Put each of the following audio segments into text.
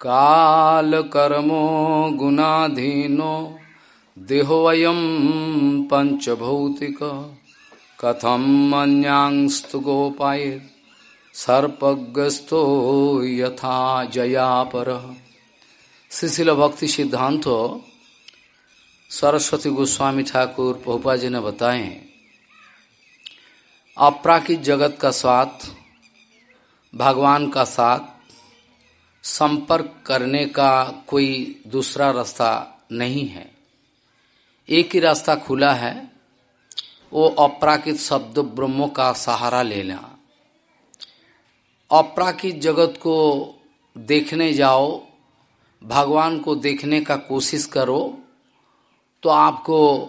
काल कर्मो गुणाधीनो देहो देहोऽयं पंचभौतिक कथम अन्यांस्तु गोपाय सर्पग्रस्तो यथा जयापर शिशिल भक्ति सिद्धांत, सरस्वती गोस्वामी ठाकुर पोपा जी ने बताए, अपराकित जगत का साथ, भगवान का साथ संपर्क करने का कोई दूसरा रास्ता नहीं है। एक ही रास्ता खुला है, वो अपराकित शब्द ब्रह्मों का सहारा लेना। अपराकित जगत को देखने जाओ, भगवान को देखने का कोशिश करो तो आपको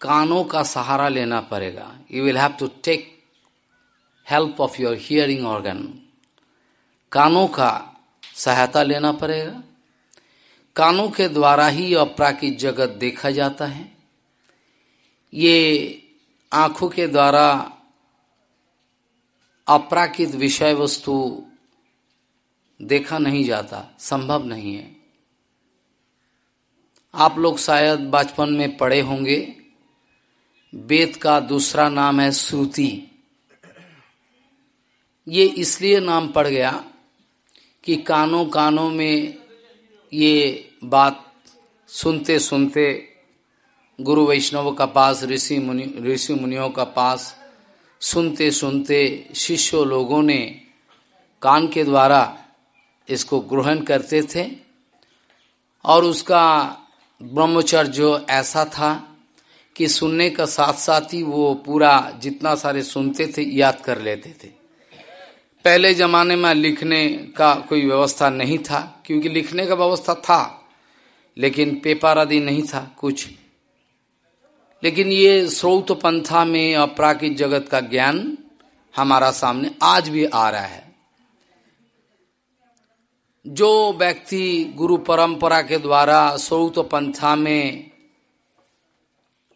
कानों का सहारा लेना पड़ेगा। You will have to take help of your hearing organ कानों का सहायता लेना पड़ेगा। कानों के द्वारा ही अपराकित जगत देखा जाता है। ये आँखों के द्वारा अपराकित विषय वस्तु देखा नहीं जाता, संभव नहीं है। आप लोग शायद बचपन में पढ़े होंगे, वेद का दूसरा नाम है श्रुति। ये इसलिए नाम पड़ गया कि कानों कानों में ये बात सुनते सुनते गुरु वैष्णव का पास, ऋषि मुनि, ऋषि मुनियों का पास, सुनते सुनते शिष्य लोगों ने कान के द्वारा इसको ग्रहण करते थे और उसका ब्रह्मचर्य ऐसा था कि सुनने का साथ साथ ही वो पूरा जितना सारे सुनते थे, याद कर लेते थे। पहले जमाने में लिखने का कोई व्यवस्था नहीं था, क्योंकि लिखने का व्यवस्था था, लेकिन पेपर आदि नहीं था कुछ। लेकिन ये स्रोत पंथा में अपराकित जगत का ज्ञान हमारा सामने आज भी आ रहा है। जो व्यक्ति गुरु परंपरा के द्वारा स्रोत पंथा में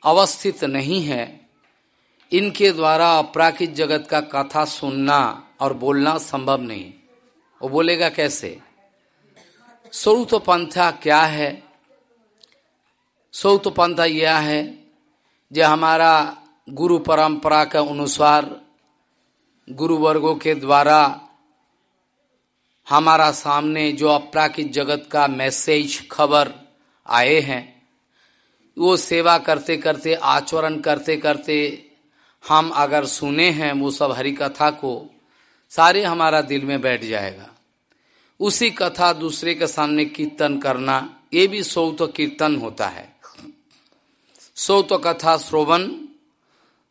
अवस्थित नहीं है, इनके द्वारा अपराकित जगत का कथा सुनना और बोलना संभव नहीं। वो बोलेगा कैसे? स्वरूप पंथा क्या है? स्वरूप पंथा यह है जो हमारा गुरु परंपरा के अनुसार गुरु वर्गों के द्वारा हमारा सामने जो अपराकित जगत का मैसेज, खबर आए हैं, वो सेवा करते करते आचरण करते करते हम अगर सुने हैं वो सब हरि कथा को सारे हमारा दिल में बैठ जाएगा। उसी कथा दूसरे के सामने कीर्तन करना, ये भी सौत कीर्तन होता है। सौत कथा श्रोवन,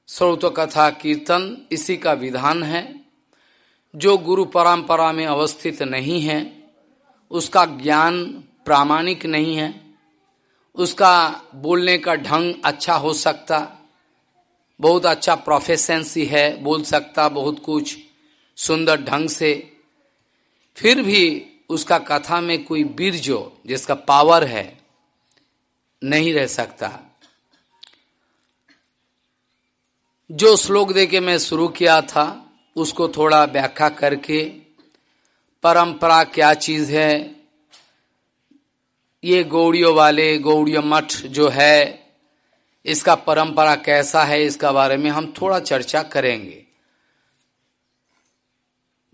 सौत कथा कीर्तन, इसी का विधान है। जो गुरु परंपरा में अवस्थित नहीं है, उसका ज्ञान प्रामाणिक नहीं है, उसका बोलने का ढंग अच्छा हो सकता, बहुत अच्छा प्रोफेशंसी है, बोल सकता बहुत कुछ। सुंदर ढंग से, फिर भी उसका कथा में कोई वीर जो जिसका पावर है, नहीं रह सकता। जो श्लोक देके मैं शुरू किया था, उसको थोड़ा व्याख्या करके, परंपरा क्या चीज़ है, ये गौड़ियों वाले, गौड़ियों मठ जो है, इसका परंपरा कैसा है, इसका बारे में हम थोड़ा चर्चा करेंगे।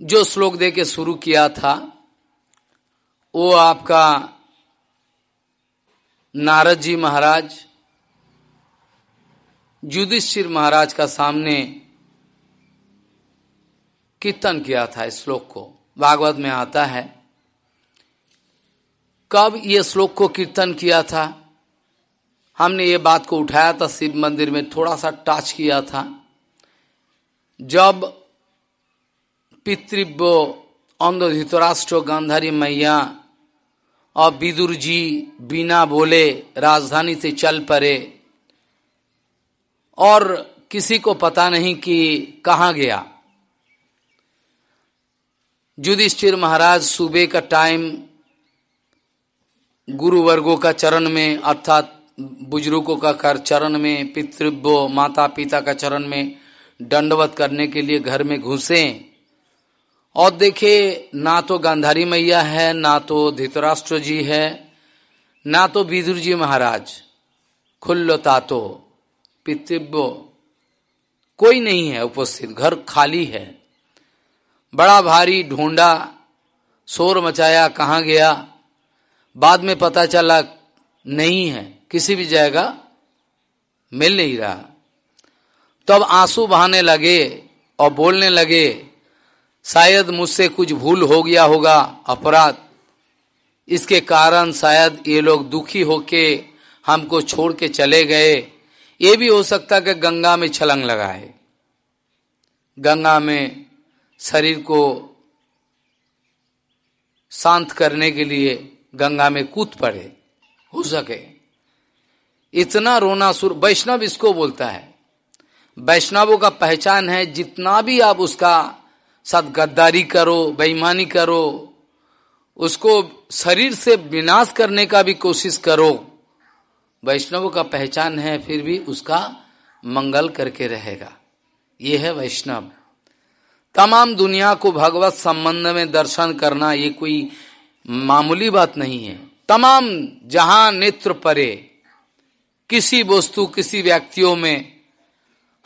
जो श्लोक दे के शुरू किया था, वो आपका नारद जी महाराज, युधिष्ठिर महाराज का सामने कीर्तन किया था इस श्लोक को। भागवत में आता है, कब ये श्लोक को कीर्तन किया था? हमने ये बात को उठाया था, शिव मंदिर में थोड़ा सा टच किया था। जब पितृव्य अंध धृतराष्ट्र गांधारी मैया। और विदुर जी बिना बोले राजधानी से चल पड़े। और किसी को पता नहीं कि कहाँ गया। युधिष्ठिर महाराज सुबह का टाइम गुरु वर्गों का चरण में, अर्थात बुज़ुर्गों का चरण में, पितृव्य माता पिता का चरण में, दंडवत करने के लिए घर में घुसे। और देखे ना तो गांधारी मैया है, ना तो धृतराष्ट्र जी है, ना तो विदुर जी महाराज। खुल्लो तातो, पितृव्य, कोई नहीं है उपस्थित, घर खाली है। बड़ा भारी ढूंढा, शोर मचाया, कहाँ गया? बाद में पता चला, नहीं है, किसी भी जगह मिल नहीं रहा। तब आँसू बहाने लगे और बोलने लगे शायद मुझसे कुछ भूल हो गया होगा अपराध। इसके कारण शायद ये लोग दुखी होके हमको छोड़ के चले गए। ये भी हो सकता कि गंगा में छलंग लगाए। गंगा में शरीर को शांत करने के लिए गंगा में कूद पड़े। हो सके। इतना रोना सुर, वैष्णव इसको बोलता है। वैष्णवों का पहचान है, जितना भी आप उसका साथ गद्दारी करो, बेईमानी करो, उसको शरीर से विनाश करने का भी कोशिश करो। वैष्णव का पहचान है, फिर भी उसका मंगल करके रहेगा। ये है वैष्णव। तमाम दुनिया को भगवत संबंध में दर्शन करना, ये कोई मामूली बात नहीं है। तमाम जहाँ नेत्र परे, किसी वस्तु, किसी व्यक्तियों में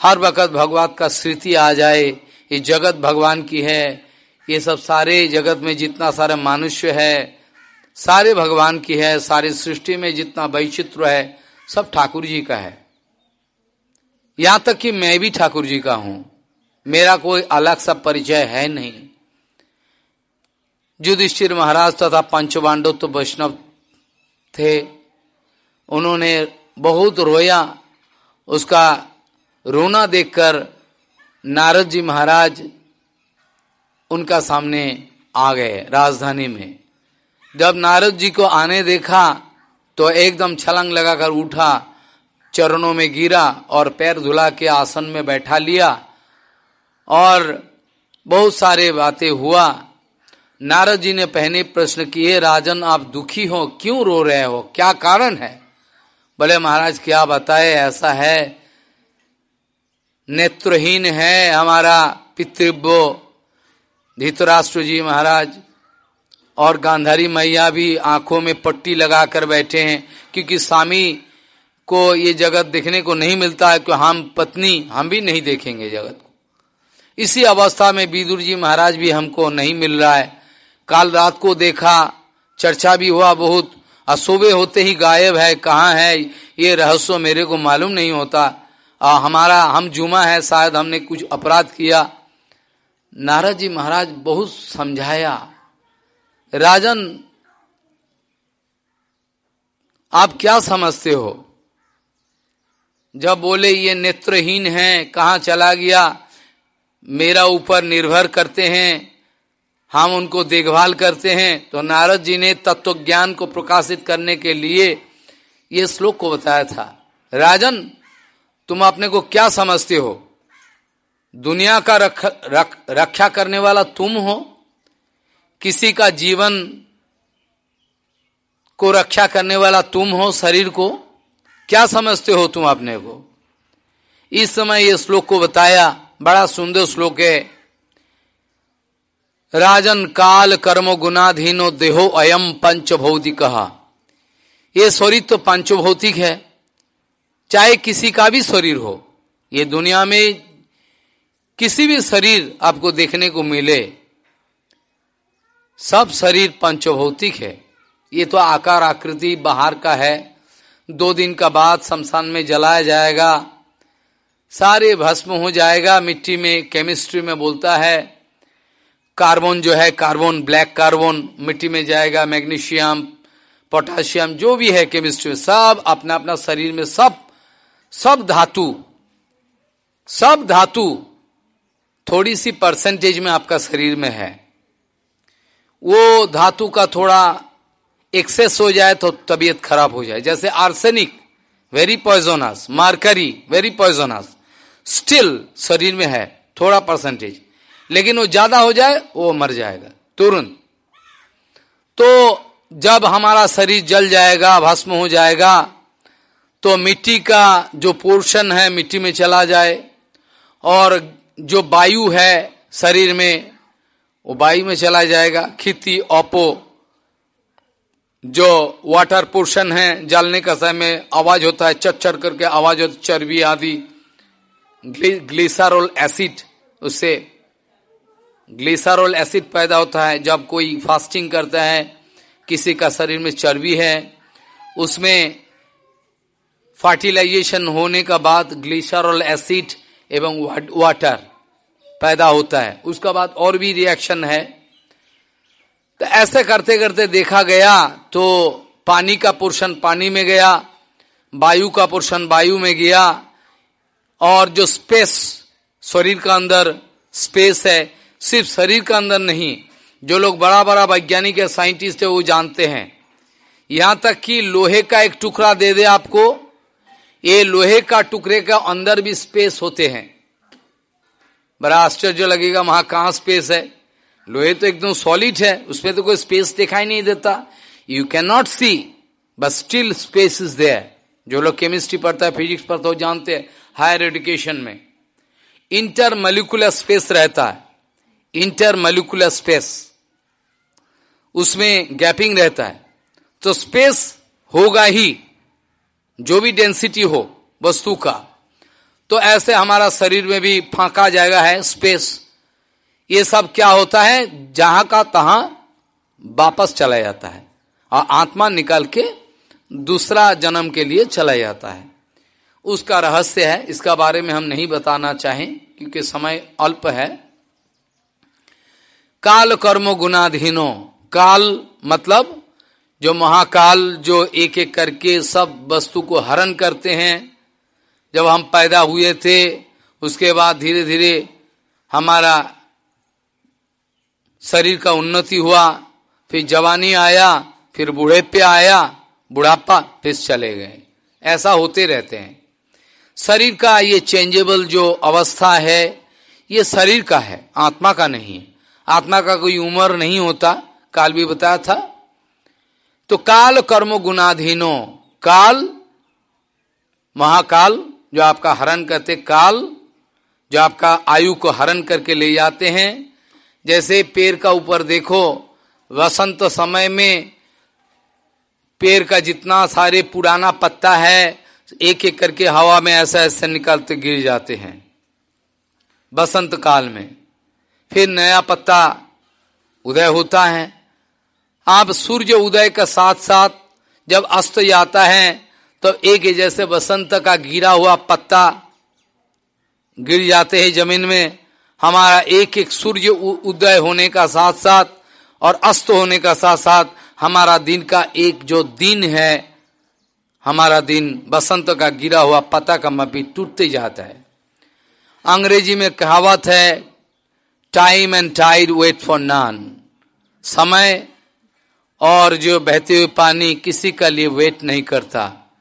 हर वक्त भगवान का स्मृति आ जाए ये जगत भगवान की है। ये सब सारे जगत में जितना सारा मनुष्य है, सारे भगवान की है, सारे सृष्टि में जितना वैचित्र है, सब ठाकुर जी का है। यहाँ तक कि मैं भी ठाकुर जी का हूँ। मेरा कोई अलग सा परिचय है नहीं। युधिष्ठिर महाराज तथा पंचवांडो तो वैष्णव थे। उन्होंने बहुत रोया। उसका रोना देखकर नारद जी महाराज उनका सामने आ गए राजधानी में। जब नारद जी को आने देखा तो एकदम छलंग लगाकर उठा, चरणों में गिरा और पैर धुला के आसन में बैठा लिया और बहुत सारे बातें हुआ। नारद जी ने पहले प्रश्न किए, राजन आप दुखी हो? क्यों रो रहे हो? क्या कारण है? बोले, महाराज क्या बताए, ऐसा है नेत्रहीन है हमारा पितृव्य। धृतराष्ट्र जी महाराज और गांधारी मैया भी आँखों में पट्टी लगाकर बैठे हैं, क्योंकि स्वामी को ये जगत देखने को नहीं मिलता है कि हम पत्नी, हम भी नहीं देखेंगे जगत को। इसी अवस्था में विदुर जी महाराज भी हमको नहीं मिल रहा है। काल रात को देखा, चर्चा भी हुआ बहुत असुबे होते ही गायब है, कहाँ है, ये रहस्य मेरे को मालूम नहीं होता। आ, हमारा हम जुमा है शायद हमने कुछ अपराध किया। नारद जी महाराज बहुत समझाया। राजन आप क्या समझते हो? जब बोले ये नेत्रहीन है कहा चला गया? मेरा ऊपर निर्भर करते हैं हम उनको देखभाल करते हैं। तो नारद जी ने तत्व ज्ञान को प्रकाशित करने के लिए ये श्लोक को बताया था। राजन तुम अपने को क्या समझते हो? दुनिया का रख, रख, रक्षा करने वाला तुम हो? किसी का जीवन को रक्षा करने वाला तुम हो? शरीर को? क्या समझते हो तुम अपने को? इस समय ये श्लोक को बताया बड़ा सुंदर श्लोक है। राजन काल कर्म गुणाधीनो देहो अयम पंचभौतिक। ये शरीर तो पंचभौतिक है। चाहे किसी का भी शरीर हो, ये दुनिया में किसी भी शरीर आपको देखने को मिले, सब शरीर पंचभौतिक है। ये तो आकार आकृति बाहर का है। दो दिन का बाद शमशान में जलाया जाएगा, सारे भस्म हो जाएगा, मिट्टी में केमिस्ट्री में बोलता है। कार्बन जो है कार्बन ब्लैक कार्बन मिट्टी में जाएगा मैग्नीशियम पोटाशियम जो भी है केमिस्ट्री में, सब अपना अपना शरीर में सब सब धातु सब धातु थोड़ी सी परसेंटेज में आपका शरीर में है। वो धातु का थोड़ा एक्सेस हो जाए तो तबीयत खराब हो जाए। जैसे arsenic very poisonous mercury very poisonous still शरीर में है, थोड़ा परसेंटेज लेकिन वो ज़्यादा हो जाए, वो मर जाएगा, तुरंत। तो जब हमारा शरीर जल जाएगा, भस्म हो जाएगा तो मिट्टी का जो पोर्शन है मिट्टी में चला जाए और जो वायु है शरीर में, वो वायु में चला जाएगा। खिति ओपो, जो वाटर पोर्शन है, जलने का समय आवाज़ होता है चट करके आवाज़ होती चर्बी आदि। ग्लिसरॉल एसिड, उससे ग्लिसरॉल एसिड पैदा होता है। जब कोई फास्टिंग करता है, किसी का शरीर में चर्बी है, उसमें फर्टिलाइजेशन होने का बाद ग्लिसरॉल एसिड एवं वाटर पैदा होता है। उसका बाद और भी रिएक्शन है। तो ऐसे करते करते देखा गया तो पानी का पोर्शन पानी में गया, वायु का पोर्शन वायु में गया और जो स्पेस शरीर का अंदर स्पेस है, सिर्फ़ शरीर का अंदर नहीं, जो लोग बड़ा बड़ा वैज्ञानिक या साइंटिस्ट है वो जानते हैं। यहाँ तक कि लोहे का एक टुकड़ा दे दे आपको। ये लोहे का टुकड़े का अंदर भी स्पेस होते हैं। बड़ा आश्चर्य लगेगा, वहाँ कहाँ स्पेस है? लोहे तो एकदम सॉलिड है उसमें तो कोई स्पेस दिखाई नहीं देता। You can not see but still space is there जो लोग केमिस्ट्री पढ़ता है फिजिक्स पढ़ता है जानते हैं हायर एजुकेशन में। इंटर मलिकुलर स्पेस रहता है। इंटर मलिकुलर स्पेस उसमें गैपिंग रहता है। तो स्पेस होगा ही। जो भी डेंसिटी हो, वस्तु का तो ऐसे हमारा शरीर में भी फांका जाएगा, है स्पेस ये सब क्या होता है? जहाँ का तहां वापस चला जाता है। और आत्मा निकल के दूसरा जन्म के लिए चला जाता है। उसका रहस्य है, इसका बारे में हम नहीं बताना चाहें, क्योंकि समय अल्प है। काल कर्म गुणाधीनो काल मतलब जो महाकाल, जो एक एक करके सब वस्तु को हरण करते हैं। जब हम पैदा हुए थे, उसके बाद धीरे धीरे हमारा शरीर का उन्नति हुआ। फिर जवानी आया, फिर बूढ़े पे आया, बुढ़ापा, फिर चले गए। ऐसा होते रहते हैं। शरीर का ये चेंजेबल जो अवस्था है, ये शरीर का है, आत्मा का नहीं है। आत्मा का कोई उम्र नहीं होता। काल भी बताया था तो काल कर्म गुणाधीनो। काल, महाकाल, जो आपका हरण करते काल, जो आपका आयु को हरण करके ले जाते हैं। जैसे पेड़ का ऊपर देखो, वसंत समय में पेड़ का जितना सारे पुराना पत्ता है एक एक करके हवा में ऐसा ऐसा निकलते गिर जाते हैं। बसंत काल में। फिर नया पत्ता उदय होता है। आप सूर्य उदय का साथ साथ जब अस्त जाता है तो एक जैसे बसंत का गिरा हुआ पत्ता गिर जाते हैं ज़मीन में। हमारा एक एक सूर्य उदय होने का साथ साथ और अस्त होने का साथ साथ हमारा दिन का एक जो दिन है, हमारा दिन बसंत का गिरा हुआ पत्ता का मपी टूटते जाता है। अंग्रेज़ी में कहावत है time and tide wait for none समय और जो बहते हुए पानी किसी का लिए वेट नहीं करता।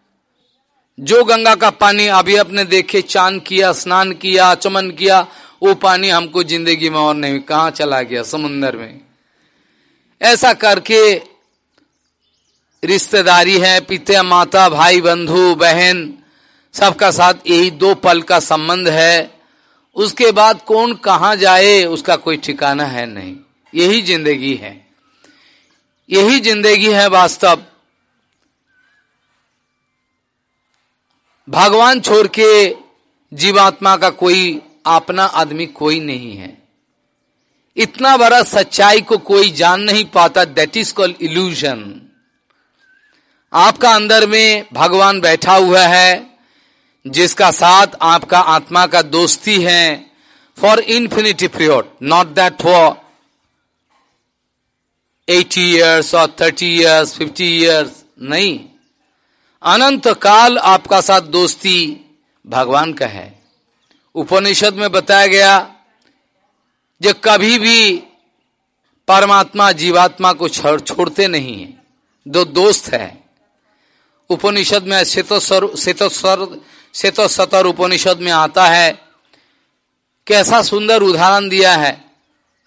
जो गंगा का पानी अभी अपने देखे चाँद किया, स्नान किया, चमन किया, वो पानी हमको ज़िंदगी में और नहीं। कहा चला गया समुन्द्र में? ऐसा करके रिश्तेदारी है, पिता, माता, भाई, बंधु, बहन, सबका साथ यही दो पल का संबंध है। उसके बाद कौन कहा जाए, उसका कोई ठिकाना है नहीं। यही ज़िंदगी है। यही ज़िंदगी है वास्तव। भगवान छोड़ के जीवात्मा का कोई अपना आदमी कोई नहीं है। इतना बड़ा सच्चाई को कोई जान नहीं पाता दैट इज़ कॉल्ड इल्यूजन आपका अंदर में भगवान बैठा हुआ है, जिसका साथ आपका आत्मा का दोस्ती है for infinity period not that for eighty years और थर्टी ईयर्स फिफ्टी ईयर्स नहीं। अनंत काल आपका साथ दोस्ती भगवान का है। उपनिषद में बताया गया जो कभी भी परमात्मा जीवात्मा को छोड़ते नहीं है। दो दोस्त है। उपनिषद में श्वेतो सतर उपनिषद में आता है, कैसा सुंदर उदाहरण दिया है।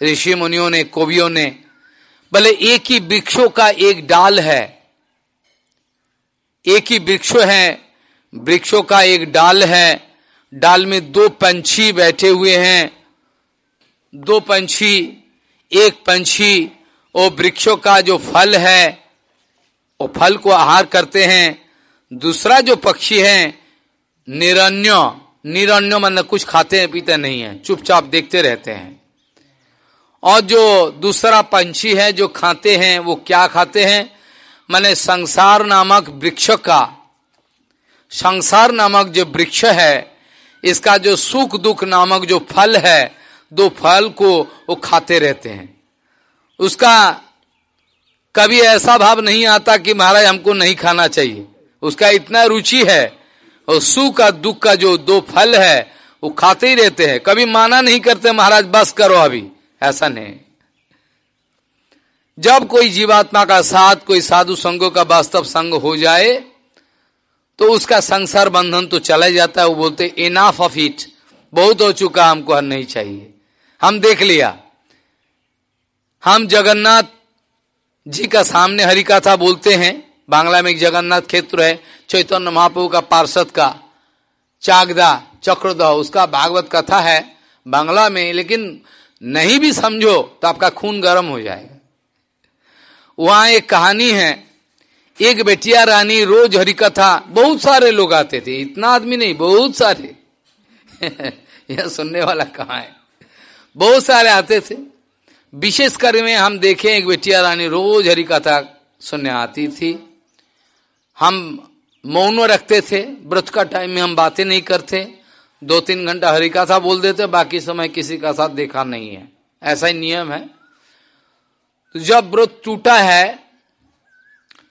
ऋषि मुनियों ने, कवियों ने भले एक ही वृक्षों का एक डाल है, एक ही वृक्ष है, वृक्षों का एक डाल है, डाल में दो पंछी बैठे हुए हैं, दो पंछी, एक पंछी वो वृक्षों का जो फल है वो फल को आहार करते हैं, दूसरा जो पक्षी है निरण्य निरण्य मतलब कुछ खाते हैं, पीते नहीं है, चुपचाप देखते रहते हैं। और जो दूसरा पंछी है जो खाते हैं, वो क्या खाते हैं? मैंने संसार नामक वृक्ष का। संसार नामक जो वृक्ष है, इसका जो सुख दुख नामक जो फल है, दो फल को वो खाते रहते हैं। उसका कभी ऐसा भाव नहीं आता कि महाराज हमको नहीं खाना चाहिए। उसका इतना रुचि है, और सुख का दुख का जो दो फल है, वो खाते ही रहते हैं। कभी माना नहीं करते, महाराज, बस करो अभी। ऐसा नहीं। जब कोई जीवात्मा का साथ, कोई साधु संगों का वास्तव संग हो जाए तो उसका संसार बंधन तो चला जाता है। वो बोलते इनाफ ऑफ़ इट बहुत हो चुका हमको हर नहीं चाहिए। हम देख लिया। हम जगन्नाथ जी का सामने हरि कथा बोलते हैं। बांग्ला में एक जगन्नाथ क्षेत्र है, चैतन्य महाप्रभु का पार्षद का, चागदा चक्रदा उसका भागवत कथा है बांग्ला में। लेकिन नहीं भी समझो तो आपका खून गर्म हो जाएगा। वहाँ एक कहानी है, एक बेटिया रानी रोज हरि कथा बहुत सारे लोग आते थे, इतना आदमी नहीं, बहुत सारे। यह सुनने वाला कहा है? बहुत सारे आते थे। विशेष कर में हम देखें, एक बेटिया रानी रोज हरि कथा सुनने आती थी। हम मौन रखते थे, व्रत का टाइम में हम बातें नहीं करते। दो तीन घंटा हरि कथा बोल देते, बाकी समय किसी का साथ देखा नहीं है। ऐसा ही नियम है। तो जब व्रत टूटा है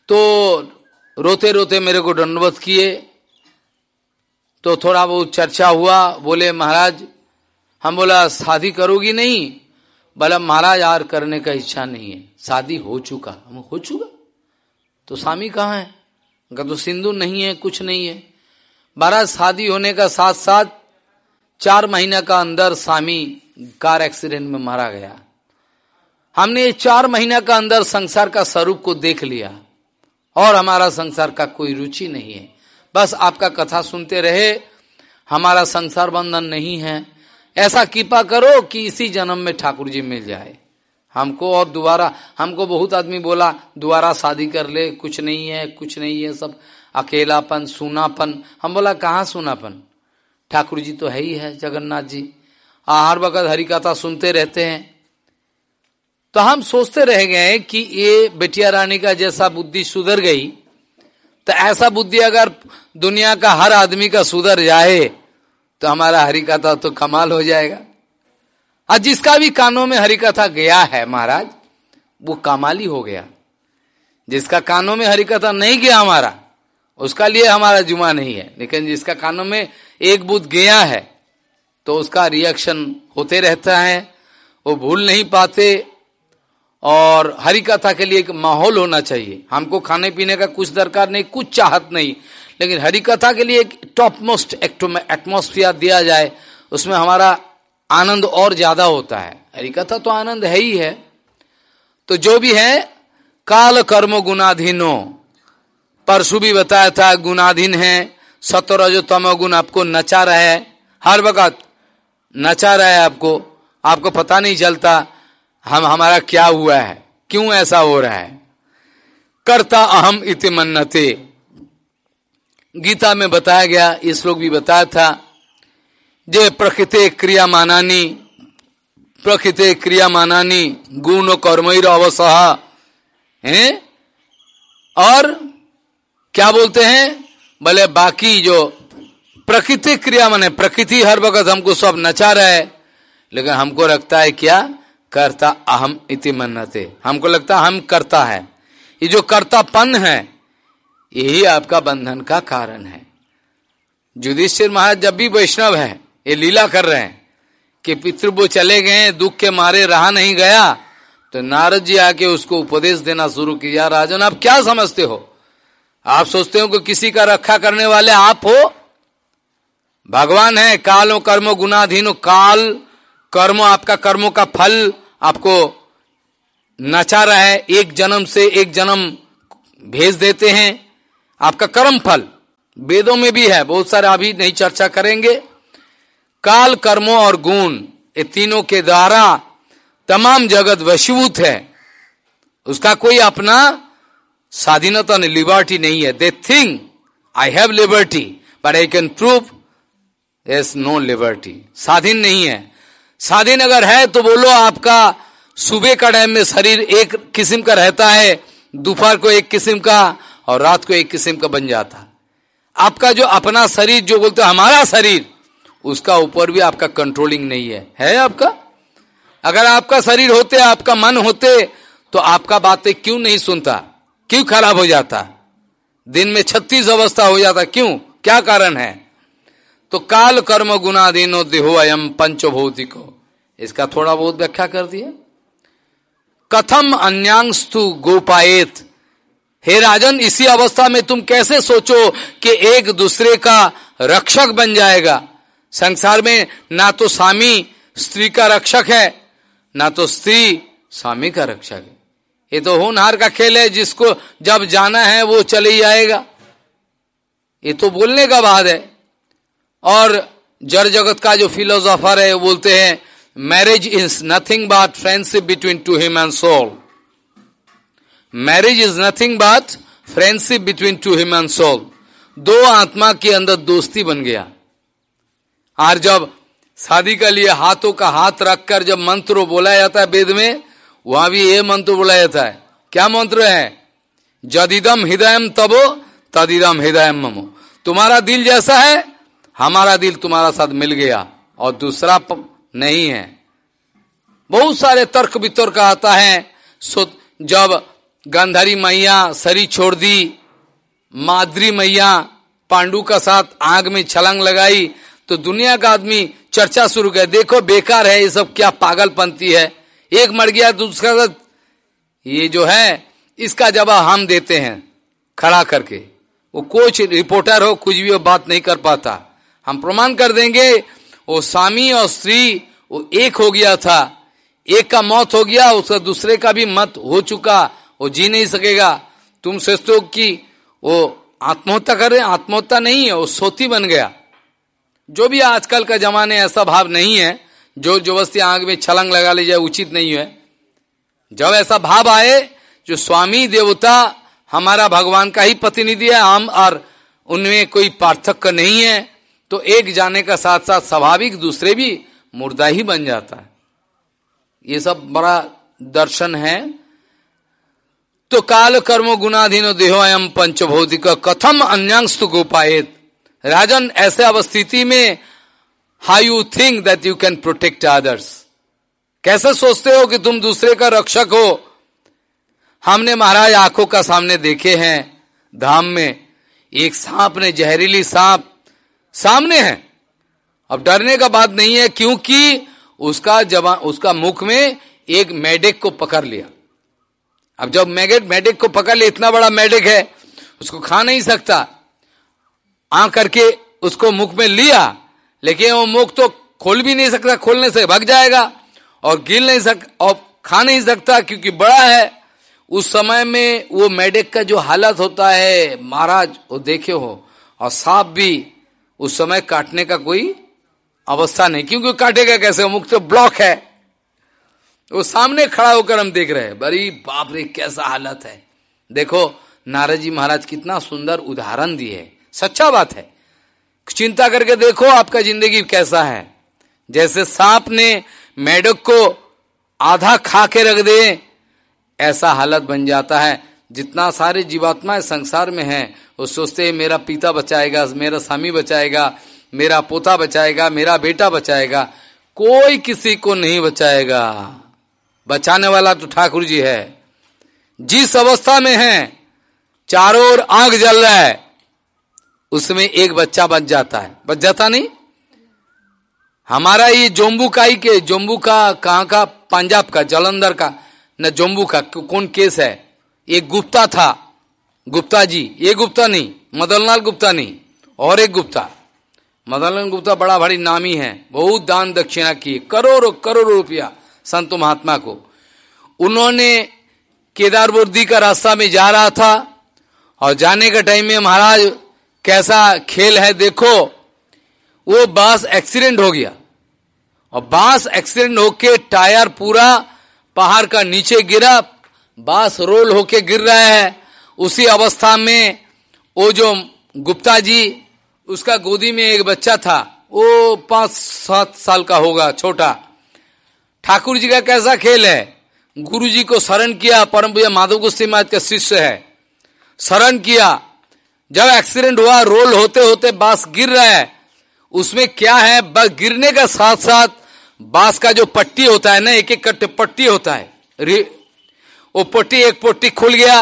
तो रोते रोते मेरे को दंडवत किए। तो थोड़ा बहुत चर्चा हुआ, बोले, महाराज, हम बोला, शादी करोगी नहीं, बोला, महाराज यार करने का इच्छा नहीं है। शादी हो चुका। हम हो चुका? तो स्वामी कहाँ है? तो सिंधु नहीं है, कुछ नहीं है। बारह शादी होने का साथ साथ चार महीने का अंदर स्वामी कार एक्सीडेंट में मारा गया। हमने चार महीने का अंदर संसार का स्वरूप को देख लिया और हमारा संसार का कोई रुचि नहीं है। बस आपका कथा सुनते रहे, हमारा संसार बंधन नहीं है। ऐसा कृपा करो कि इसी जन्म में ठाकुर जी मिल जाए। हमको और दोबारा, हमको बहुत आदमी बोला, दोबारा शादी कर ले, कुछ नहीं है, कुछ नहीं है, सब अकेलापन, सुनापन। हम बोला, कहाँ सुनापन? ठाकुर जी तो है ही है, जगन्नाथ जी। हर वक्त हरी कथा सुनते रहते हैं। तो हम सोचते रह गए कि ये बेटिया रानी का जैसा बुद्धि सुधर गई तो ऐसा बुद्धि अगर दुनिया का हर आदमी का सुधर जाए तो हमारा हरी कथा तो कमाल हो जाएगा। और जिसका भी कानों में हरि कथा गया है महाराज, वो कमाली हो गया। जिसका कानों में हरि कथा नहीं गया हमारा उसका लिए हमारा जुमा नहीं है। लेकिन जिसका कानों में एक बुद्ध गया है तो उसका रिएक्शन होते रहता है। वो भूल नहीं पाते और हरि कथा के लिए एक माहौल होना चाहिए। हमको खाने पीने का कुछ दरकार नहीं, कुछ चाहत नहीं। लेकिन हरि कथा के लिए एक टॉप मोस्ट एटमोस्फियर दिया जाए, उसमें हमारा आनंद और ज़्यादा होता है। हरिकथा तो आनंद है ही है। तो जो भी है, काल कर्म गुणाधीनो। परसु भी बताया था, गुणाधीन है सत्य जो तमो गुण आपको नचा रहा है। हर वक्त नचा रहा है आपको। आपको पता नहीं चलता हम, हमारा क्या हुआ है, क्यों ऐसा हो रहा है। करता अहम इति मन्नते। गीता में बताया गया, इस लोग भी बताया था, जे प्रकृति क्रिया मानानी, प्रकृति क्रिया मानानी, गुण कर्मर अवसह है? और क्या बोलते हैं? भले बाकी जो प्रकृति क्रिया माने, प्रकृति हर वक्त हमको सब नचा रहा है, लेकिन हमको लगता है क्या? करता अहम इति मन्नते। हमको लगता हम करता है। ये जो कर्तापन है, यही आपका बंधन का कारण है। युधिष्ठिर महाराज जब भी वैष्णव है, ये लीला कर रहे हैं कि पितृभु चले गए, दुख के मारे रहा नहीं गया तो नारद जी आके उसको उपदेश देना शुरू किया। राजन, आप क्या समझते हो? आप सोचते हो कि किसी का रक्षा करने वाले आप हो? भगवान है, कालो कर्मो गुनाधीनो काल कर्म आपका कर्मों का फल आपको नचा रहा है, एक जन्म से एक जन्म भेज देते हैं, आपका कर्म फल। वेदों में भी है, बहुत सारे अभी नहीं चर्चा करेंगे। काल कर्मों और गुण, ये तीनों के द्वारा तमाम जगत वशीभूत है। उसका कोई अपना स्वाधीनता नहीं लिबर्टी नहीं है। They think I have liberty but I can prove as no liberty स्वाधीन नहीं है। स्वाधीन अगर है तो बोलो आपका सुबह का टाइम में शरीर एक किस्म का रहता है, दोपहर को एक किस्म का और रात को एक किस्म का बन जाता। आपका जो अपना शरीर, जो बोलते हमारा शरीर, उसका ऊपर भी आपका कंट्रोलिंग नहीं है। है आपका? अगर आपका शरीर होते, आपका मन होते तो आपका बातें क्यों नहीं सुनता? क्यों खराब हो जाता? दिन में छत्तीस अवस्था हो जाता, क्यों? क्या कारण है? तो काल कर्म गुना दिनो देहो अयम पंचभौतिको। इसका थोड़ा बहुत व्याख्या कर दिया कथम अन्यांस्तु गोपायत। हे राजन, इसी अवस्था में तुम कैसे सोचो कि एक दूसरे का रक्षक बन जाएगा? संसार में ना तो स्वामी स्त्री का रक्षक है, ना तो स्त्री स्वामी का रक्षक है। ये तो होनहार का खेल है, जिसको जब जाना है वो चले ही आएगा। ये तो बोलने का बात है। और जड़ जगत का जो फिलोसोफर है, वो बोलते हैं marriage is nothing but friendship between two and soul marriage is nothing but friendship between two and soul दो आत्मा के अंदर दोस्ती बन गया। और जब शादी के लिए हाथों का हाथ रखकर जब मंत्र बोला जाता है वेद में वहाँ भी ये मंत्र बोला जाता है क्या मंत्र है? जदिदम हृदय तबो, तदिदम हृदय ममो। तुम्हारा दिल जैसा है, हमारा दिल तुम्हारा साथ मिल गया और दूसरा नहीं है। बहुत सारे तर्क वितर्क आता है। सो जब गंधारी मैया सरी छोड़ दी, माद्री मैया पांडु का साथ आग में छलंग लगाई तो दुनिया का आदमी चर्चा शुरू कर देखो, बेकार है ये सब, क्या पागलपंथी है। एक मर गया तो दूसरा ये जो है, इसका जवाब हम देते हैं, खड़ा करके। वो कुछ रिपोर्टर हो, कुछ भी वो बात नहीं कर पाता। हम प्रमाण कर देंगे, वो स्वामी और स्त्री, वो एक हो गया था। एक का मौत हो गया, उसका दूसरे का भी मत हो चुका। वो जी नहीं सकेगा। तुम सोचते हो कि वो आत्महत्या कर आत्महत्या नहीं है, वो सोती बन गया। जो भी आजकल का जमाने ऐसा भाव नहीं है। जो जबरस्ती आग में छलंग लगा ली जाए, उचित नहीं है। जब ऐसा भाव आए, जो स्वामी देवता हमारा भगवान का ही प्रतिनिधि है, हम और उनमें कोई पार्थक्य नहीं है तो एक जाने का साथ साथ स्वाभाविक, दूसरे भी मुर्दा ही बन जाता है। ये सब बड़ा दर्शन है। तो काल कर्म गुणाधीनो देहो एम पंचभौतिक कथम अन्यांश गोपाएत राजन ऐसे अवस्थिति में how you think that you can protect others कैसे सोचते हो कि तुम दूसरे का रक्षक हो? हमने महाराज आँखों का सामने देखे हैं, धाम में। एक सांप ने, जहरीली सांप, सामने है। अब डरने का बात नहीं है, क्योंकि उसका जवान उसका मुख में एक मेडिक को पकड़ लिया। अब जब मैगेट मेडिक को पकड़ लिया, इतना बड़ा मेडिक है, उसको खा नहीं सकता। आ करके उसको मुख में लिया। लेकिन वो मुख तो खोल भी नहीं सकता, खोलने से भग जाएगा और गिल नहीं सक, और खा नहीं सकता क्योंकि बड़ा है। उस समय में वो मेडिक का जो हालत होता है, महाराज, वो देखे हो। और सांप भी उस समय काटने का कोई अवस्था नहीं। क्योंकि काटेगा कैसे? मुख तो ब्लॉक है। वो सामने खड़ा होकर हम देख रहे हैं। बड़ी बाप रे, कैसा हालत है। देखो, नारद जी महाराज, कितना सुंदर उदाहरण दिए सच्चा बात है। चिंता करके देखो आपका ज़िंदगी कैसा है। जैसे सांप ने मेढक को आधा खा के रख दे, ऐसा हालत बन जाता है। जितना सारे जीवात्मा संसार में है, वो सोचते हैं, मेरा पिता बचाएगा, मेरा स्वामी बचाएगा, मेरा पोता बचाएगा, मेरा बेटा बचाएगा। कोई किसी को नहीं बचाएगा। बचाने वाला तो ठाकुर जी है। जिस अवस्था में है, चारों ओर आग जल रहा है। उसमें एक बच्चा बच जाता है। बच जाता नहीं? हमारा ये जोम्बू का के जोम्बू का कहा का? पंजाब का, जलंधर का। न जोम्बू का, कौन केस है? एक गुप्ता था। गुप्ता जी, ये गुप्ता नहीं, मदनलाल गुप्ता नहीं, और एक गुप्ता। मदनलाल गुप्ता बड़ा भारी नामी है, बहुत दान दक्षिणा किए करोड़ों करोड़ों रुपया संत महात्मा को। उन्होंने केदारवर्दी का रास्ता में जा रहा था, और जाने के टाइम में महाराज कैसा खेल है देखो, वो बास एक्सीडेंट हो गया। और बास एक्सीडेंट होके टायर पूरा पहाड़ का नीचे गिरा, बास रोल होके गिर रहा है। उसी अवस्था में वो जो गुप्ता जी, उसका गोदी में एक बच्चा था, वो पाँच सात साल का होगा, छोटा। ठाकुर जी का कैसा खेल है? गुरु जी को शरण किया परम भैया माधव गुस्ती महाराज का शिष्य है। शरण किया जब एक्सीडेंट हुआ, रोल होते होते बास गिर रहा है, उसमें क्या है? बस गिरने का साथ साथ बाँस का जो पट्टी होता है ना एक एक कट्टे पट्टी होता है। वो पट्टी, एक पट्टी खुल गया,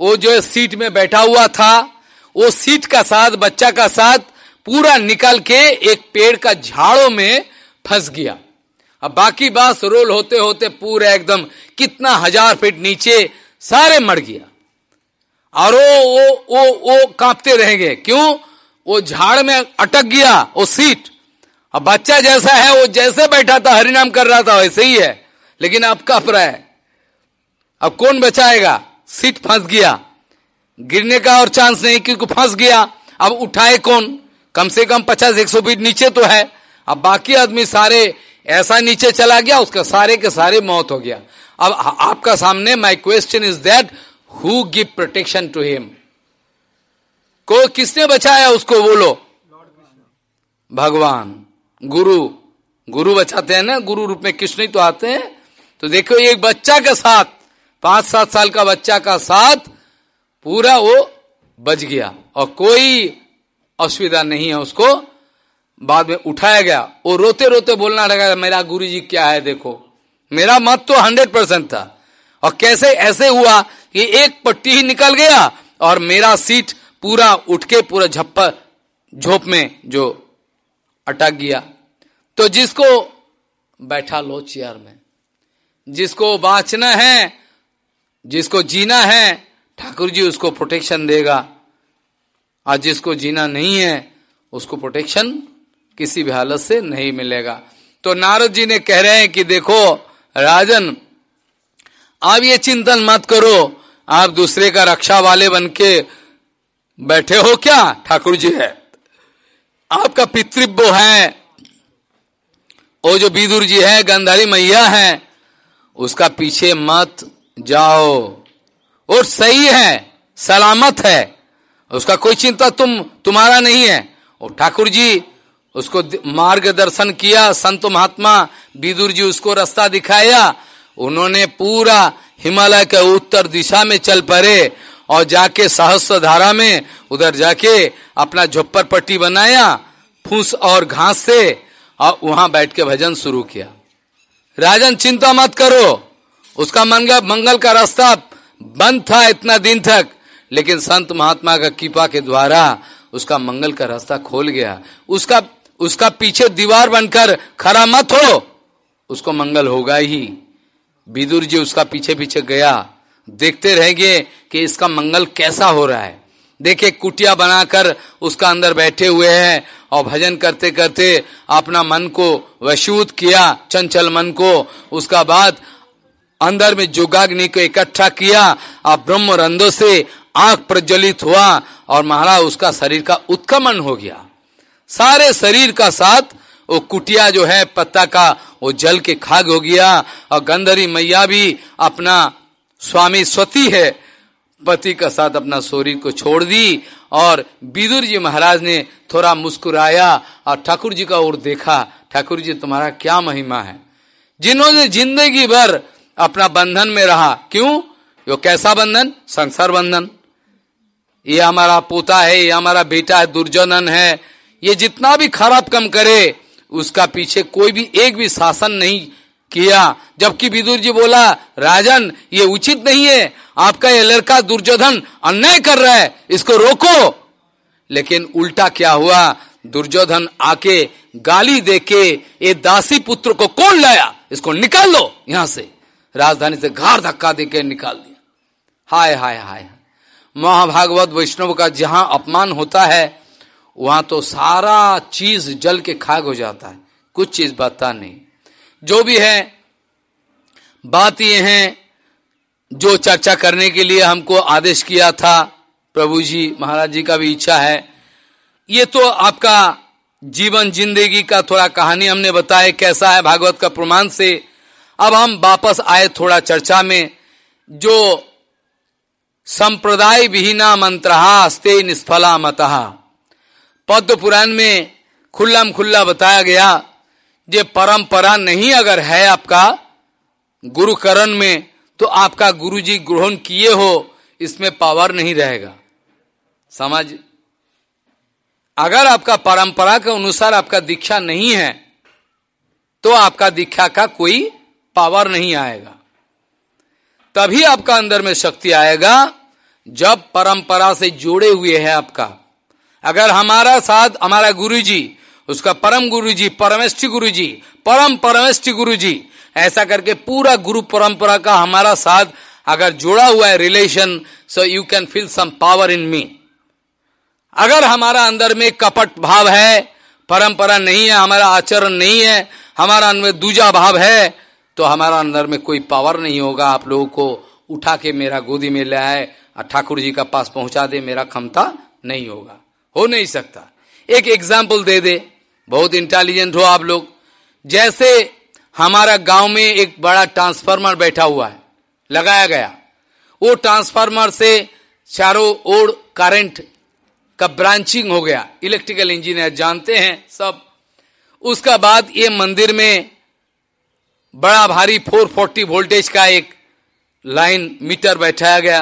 वो जो सीट में बैठा हुआ था, वो सीट का साथ, बच्चा का साथ पूरा निकल के एक पेड़ का झाड़ों में फंस गया। अब बाकी बाँस रोल होते होते पूरा एकदम कितना हज़ार फीट नीचे सारे मर गया। और वो वो वो वो कांपते रहेंगे। क्यों? वो झाड़ में अटक गया, वो सीट। अब बच्चा जैसा है, वो जैसे बैठा था, हरिनाम कर रहा था, वैसे ही है। लेकिन अब कप रहा है। अब कौन बचाएगा? सीट फंस गया। गिरने का और चांस नहीं, क्योंकि फंस गया। अब उठाए कौन? कम से कम पचास एक सौ फीट नीचे तो है। अब बाकी आदमी सारे, ऐसा नीचे चला गया, उसका सारे के सारे मौत हो गया। अब आपका सामने my question is that who give protection to him को किसने बचाया उसको बोलो भगवान। गुरु। गुरु बचाते हैं ना? गुरु रूप में कृष्ण ही तो आते हैं। तो देखो, एक बच्चा के साथ पाँच सात साल का बच्चा का साथ, पूरा वो बच गया। और कोई असुविधा नहीं है उसको। बाद में उठाया गया। वो रोते रोते बोलना लगा, मेरा गुरु जी क्या है, देखो। मेरा मत तो हंड्रेड परसेंट था। और कैसे ऐसे हुआ कि एक पट्टी ही निकल गया और मेरा सीट पूरा उठ के पूरा झप्पा झोप में जो अटक गया। तो जिसको बैठा लो चेयर में, जिसको बांचना है, जिसको जीना है, ठाकुर जी उसको प्रोटेक्शन देगा। और जिसको जीना नहीं है, उसको प्रोटेक्शन किसी भी हालत से नहीं मिलेगा। तो नारद जी ने कह रहे हैं कि देखो, राजन, आप ये चिंतन मत करो आप दूसरे का रक्षा वाले बन के बैठे हो क्या? ठाकुर जी है। आपका पितृव्य है। वो जो विदुर जी है, गंधारी मैया है, उसका पीछे मत जाओ। और सही है, सलामत है। उसका कोई चिंता तुम, तुम्हारा नहीं है। और ठाकुर जी, उसको मार्गदर्शन किया, संत महात्मा विदुर जी उसको रास्ता दिखाया। उन्होंने पूरा हिमालय के उत्तर दिशा में चल पड़े और जाके सहस्त्र धारा में उधर जाके अपना झोप्पर पट्टी बनाया, फूस और घास से, और वहाँ बैठ के भजन शुरू किया। राजन, चिंता मत करो। उसका मंगल मंगल का रास्ता बंद था इतना दिन तक, लेकिन संत महात्मा का कृपा के द्वारा उसका मंगल का रास्ता खोल गया। उसका उसका पीछे दीवार बनकर खड़ा मत हो। उसको मंगल होगा ही। विदुर जी उसका पीछे पीछे गया। देखते रहेंगे कि इसका मंगल कैसा हो रहा है। देखे कुटिया बनाकर उसका अंदर बैठे हुए हैं और भजन करते करते अपना मन को वशूत किया, चंचल मन को। उसका बाद अंदर में जोगाग्नि को इकट्ठा किया और ब्रह्म रंधो से आँख प्रज्वलित हुआ और महाराज उसका शरीर का उत्कमन हो गया। सारे शरीर का साथ वो कुटिया जो है, पत्ता का वो जल के खाग हो गया और गंधरी मैया भी अपना स्वामी स्वती है, पति का साथ अपना शरीर को छोड़ दी और विदुर जी महाराज ने थोड़ा मुस्कुराया और ठाकुर जी का ओर देखा, ठाकुर जी तुम्हारा क्या महिमा है। जिन्होंने ज़िंदगी भर अपना बंधन में रहा, क्यों? यो कैसा बंधन? संसार बंधन। ये हमारा पोता है, ये हमारा बेटा है, दुर्जनन है, ये जितना भी खराब कम करे उसका पीछे कोई भी एक भी शासन नहीं किया। जबकि विदुर जी बोला, राजन, ये उचित नहीं है। आपका ये लड़का दुर्योधन अन्याय कर रहा है, इसको रोको। लेकिन उल्टा क्या हुआ? दुर्योधन आके गाली देके ये दासी पुत्र को कौन लाया? इसको निकाल लो यहाँ से। राजधानी से घार धक्का देके निकाल दिया। हाय हाय हाय। महाभागवत वैष्णव का जहाँ अपमान होता है वहाँ तो सारा चीज़ जल के खाग हो जाता है। कुछ चीज़ बता नहीं। जो भी है, बात ये है, जो चर्चा करने के लिए हमको आदेश किया था, प्रभु जी, महाराज जी का भी इच्छा है। ये तो आपका जीवन ज़िंदगी का थोड़ा कहानी हमने बताया कैसा है भागवत का प्रमाण से। अब हम वापस आए थोड़ा चर्चा में, जो संप्रदाय विहीना मंत्रहा स्ते निष्फला मतः पद्म पुराण में खुल्लम खुल्ला बताया गया, ये परंपरा नहीं अगर है आपका गुरुकरण में तो आपका गुरुजी ग्रहण किए हो, इसमें पावर नहीं रहेगा। समझ? अगर आपका परंपरा के अनुसार आपका दीक्षा नहीं है तो आपका दीक्षा का कोई पावर नहीं आएगा। तभी आपका अंदर में शक्ति आएगा, जब परंपरा से जोड़े हुए है आपका। अगर हमारा साथ हमारा गुरुजी, उसका परम गुरु गुरुजी परमेष्टि गुरुजी, परम परमेष्टि गुरुजी, ऐसा करके पूरा गुरु परंपरा का हमारा साथ अगर जुड़ा हुआ है relation so you can feel some power in me अगर हमारा अंदर में कपट भाव है, परंपरा नहीं है, हमारा आचरण नहीं है, हमारा अंदर दूजा भाव है तो हमारा अंदर में कोई पावर नहीं होगा। आप लोगों को उठा के मेरा गोदी में ले आए, और ठाकुर जी का पास पहुँचा दे, मेरा क्षमता नहीं होगा। हो नहीं सकता। एक एग्ज़ाम्पल दे दे। बहुत इंटेलिजेंट हो आप लोग। जैसे हमारा गाँव में एक बड़ा ट्रांसफार्मर बैठा हुआ है। लगाया गया। वो ट्रांसफार्मर से चारों ओर करंट का ब्रांचिंग हो गया। इलेक्ट्रिकल इंजीनियर जानते हैं सब। उसका बाद ये मंदिर में बड़ा भारी 440 वोल्टेज का एक लाइन मीटर बैठाया गया।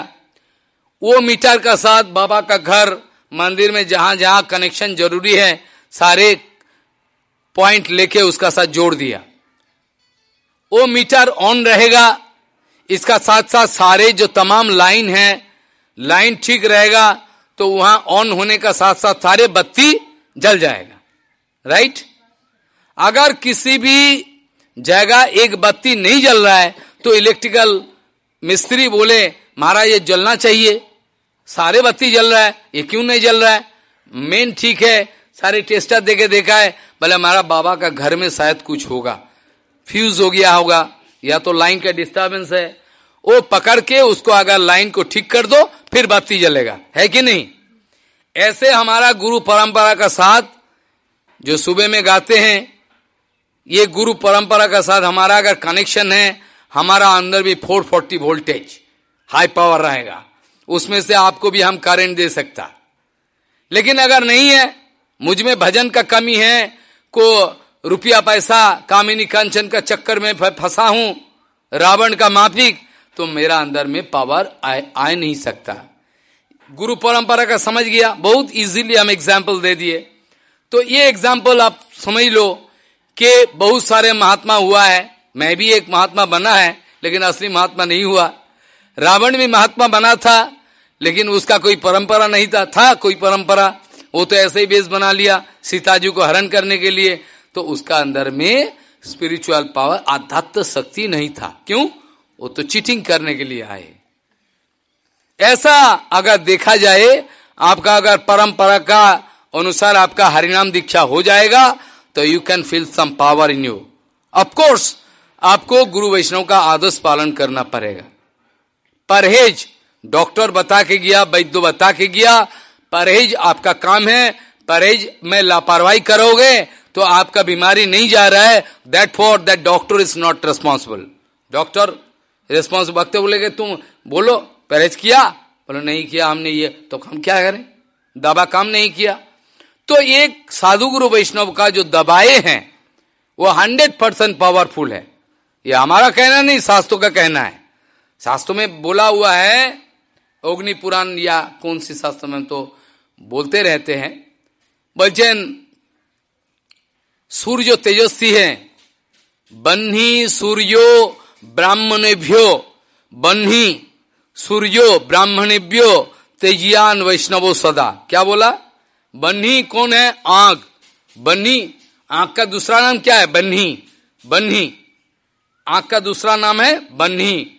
वो मीटर का साथ बाबा का घर मंदिर में जहाँ जहाँ कनेक्शन ज़रूरी है, सारे पॉइंट लेके उसका साथ जोड़ दिया। वो मीटर ऑन रहेगा, इसका साथ साथ सारे जो तमाम लाइन है लाइन ठीक रहेगा तो वहाँ ऑन होने का साथ साथ सारे बत्ती जल जाएगा। राइट अगर किसी भी जगह एक बत्ती नहीं जल रहा है तो इलेक्ट्रिकल मिस्त्री बोले, महाराज, ये जलना चाहिए। सारे बत्ती जल रहा है, ये क्यों नहीं जल रहा है? मेन ठीक है, सारे टेस्टर देके देखा है, भले हमारा बाबा का घर में शायद कुछ होगा। फ्यूज हो गया होगा, या तो लाइन का डिस्टर्बेंस है। वो पकड़ के उसको अगर लाइन को ठीक कर दो, फिर बत्ती जलेगा। है कि नहीं? ऐसे हमारा गुरु परंपरा का साथ, जो सुबह में गाते हैं, ये गुरु परंपरा का साथ हमारा अगर कनेक्शन है, हमारा अंदर भी 440 वोल्टेज हाई पावर रहेगा। उसमें से आपको भी हम करंट दे सकता। लेकिन अगर नहीं है, मुझमें भजन का कमी है, को रुपया पैसा, कामिनी कंचन का चक्कर में फंसा हूँ, रावण का माफिक तो मेरा अंदर में पावर आ नहीं सकता। गुरु परंपरा का समझ गया, बहुत इजीली हम एग्ज़ाम्पल दे दिए। तो ये एग्ज़ाम्पल आप समझ लो कि बहुत सारे महात्मा हुआ है। मैं भी एक महात्मा बना है, लेकिन असली महात्मा नहीं हुआ। रावण भी महात्मा बना था लेकिन उसका कोई परंपरा नहीं था था कोई परंपरा। वो तो ऐसे ही बेस बना लिया सीता जी को हरण करने के लिए। तो उसका अंदर में स्पिरिचुअल पावर आध्यात्म शक्ति नहीं था। क्यों? वो तो चीटिंग करने के लिए आए। ऐसा अगर देखा जाए, आपका अगर परंपरा का अनुसार आपका हरिनाम दीक्षा हो जाएगा तो you can feel some power in you of course आपको गुरु वैष्णव का आदर्श पालन करना पड़ेगा। परहेज डॉक्टर बता के गया, वैद्य बता के गया, परहेज आपका काम है, परहेज में लापरवाही करोगे तो आपका बीमारी नहीं जा रहा है that for that doctor is not responsible doctor responsible वक्त बोलेगे, तुम बोलो, परहेज किया? बोलो, नहीं किया हमने ये तो हम क्या करें? दवा काम नहीं किया। तो एक साधु गुरु वैष्णव का जो दबाए हैं, वो हंड्रेड परसेंट पावरफुल है। ये हमारा कहना नहीं, शास्त्रों का कहना है। शास्त्रों में बोला हुआ है अग्नि पुराण या कौन सी शास्त्र में तो बोलते रहते हैं। बचन सूर्य तेजस्वी है। बन्ही सूर्यो ब्राह्मणेभ्यो। बन्ही सूर्यो ब्राह्मणेभ्यो। तेजियान वैष्णवो सदा। क्या बोला? बन्ही कौन है? आग। बन्ही आँख का दूसरा नाम क्या है? बन्ही। बन्ही, आग का दूसरा नाम है बन्ही।